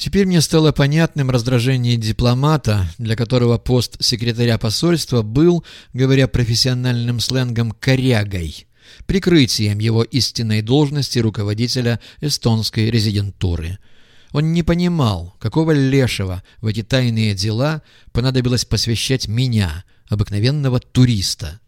Теперь мне стало понятным раздражение дипломата, для которого пост секретаря посольства был, говоря профессиональным сленгом, «корягой», прикрытием его истинной должности руководителя эстонской резидентуры. Он не понимал, какого лешего в эти тайные дела понадобилось посвящать меня, обыкновенного туриста.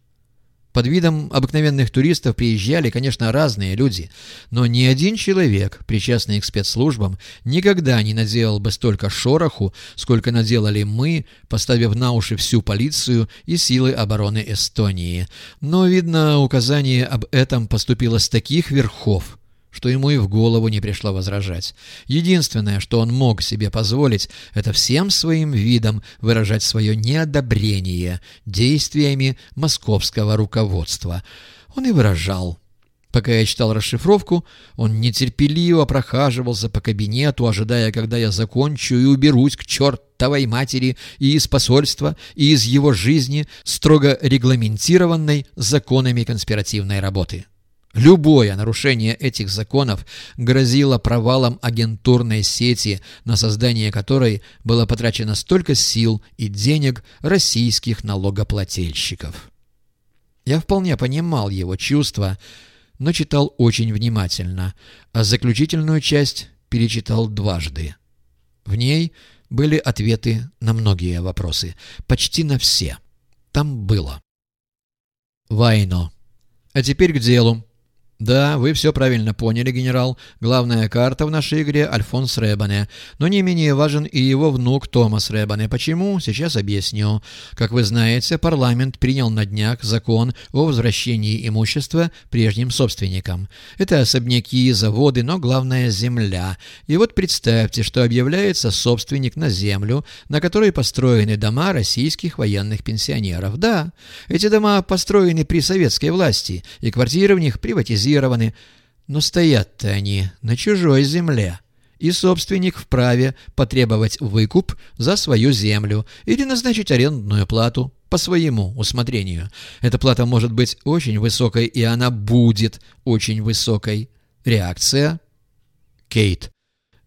Под видом обыкновенных туристов приезжали, конечно, разные люди, но ни один человек, причастный к спецслужбам, никогда не наделал бы столько шороху, сколько наделали мы, поставив на уши всю полицию и силы обороны Эстонии. Но, видно, указание об этом поступило с таких верхов, что ему и в голову не пришло возражать. Единственное, что он мог себе позволить, это всем своим видом выражать свое неодобрение действиями московского руководства. Он и выражал. Пока я читал расшифровку, он нетерпеливо прохаживался по кабинету, ожидая, когда я закончу и уберусь к чертовой матери и из посольства, и из его жизни, строго регламентированной законами конспиративной работы. Любое нарушение этих законов грозило провалом агентурной сети, на создание которой было потрачено столько сил и денег российских налогоплательщиков. Я вполне понимал его чувства, но читал очень внимательно, а заключительную часть перечитал дважды. В ней были ответы на многие вопросы, почти на все. Там было. Вайно. А теперь к делу. «Да, вы все правильно поняли, генерал. Главная карта в нашей игре — Альфонс Рэбане. Но не менее важен и его внук Томас Рэбане. Почему? Сейчас объясню. Как вы знаете, парламент принял на днях закон о возвращении имущества прежним собственникам. Это особняки, заводы, но главное — земля. И вот представьте, что объявляется собственник на землю, на которой построены дома российских военных пенсионеров. Да, эти дома построены при советской власти, и квартиры в них приватизированы приватизированы, но стоят-то они на чужой земле, и собственник вправе потребовать выкуп за свою землю или назначить арендную плату по своему усмотрению. Эта плата может быть очень высокой, и она будет очень высокой. Реакция? Кейт.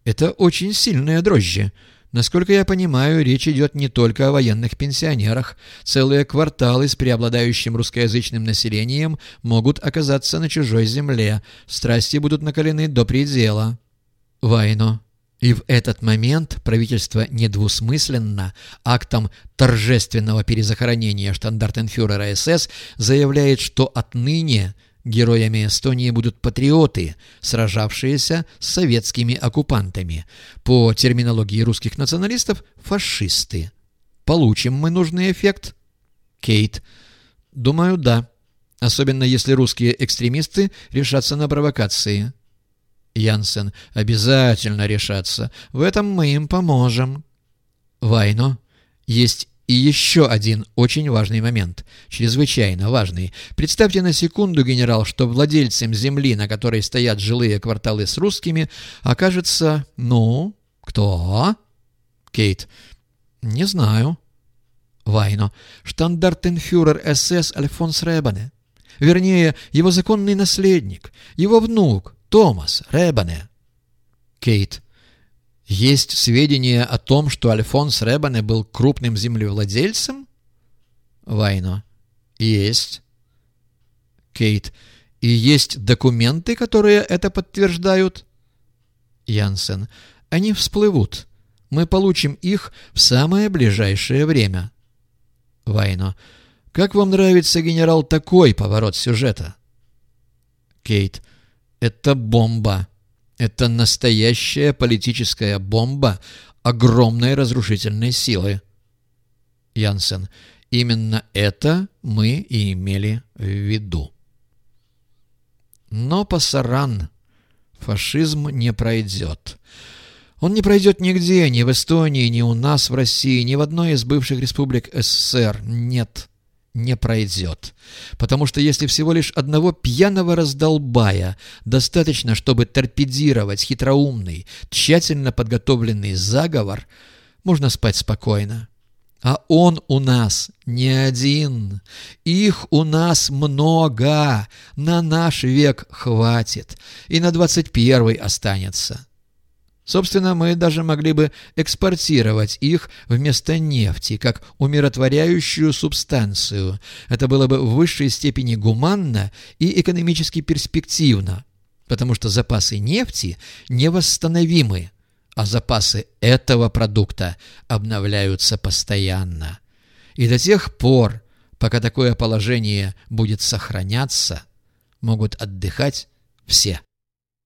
Это очень сильные дрожжи. Насколько я понимаю, речь идет не только о военных пенсионерах. Целые кварталы с преобладающим русскоязычным населением могут оказаться на чужой земле. Страсти будут накалены до предела. Вайно. И в этот момент правительство недвусмысленно актом торжественного перезахоронения штандартенфюрера СС заявляет, что отныне – Героями Эстонии будут патриоты, сражавшиеся с советскими оккупантами. По терминологии русских националистов – фашисты. Получим мы нужный эффект? Кейт. Думаю, да. Особенно если русские экстремисты решатся на провокации. Янсен. Обязательно решатся. В этом мы им поможем. Вайно. Есть и еще один очень важный момент, чрезвычайно важный. Представьте на секунду, генерал, что владельцем земли, на которой стоят жилые кварталы с русскими, окажется... Ну, кто? Кейт. Не знаю. Вайно. Штандартенфюрер СС Альфонс Ребане. Вернее, его законный наследник, его внук Томас Ребане. Кейт. Есть сведения о том, что Альфонс Ребане был крупным землевладельцем? Вайно. Есть. Кейт. И есть документы, которые это подтверждают? Янсен. Они всплывут. Мы получим их в самое ближайшее время. Вайно. Как вам нравится, генерал, такой поворот сюжета? Кейт. Это бомба. Это настоящая политическая бомба огромной разрушительной силы. Янсен. Именно это мы и имели в виду. Но пасаран фашизм не пройдет. Он не пройдет нигде, ни в Эстонии, ни у нас в России, ни в одной из бывших республик СССР. Нет не пройдет. Потому что если всего лишь одного пьяного раздолбая достаточно, чтобы торпедировать хитроумный, тщательно подготовленный заговор, можно спать спокойно. А он у нас не один. Их у нас много. На наш век хватит. И на двадцать первый останется. Собственно, мы даже могли бы экспортировать их вместо нефти, как умиротворяющую субстанцию. Это было бы в высшей степени гуманно и экономически перспективно, потому что запасы нефти невосстановимы, а запасы этого продукта обновляются постоянно. И до тех пор, пока такое положение будет сохраняться, могут отдыхать все.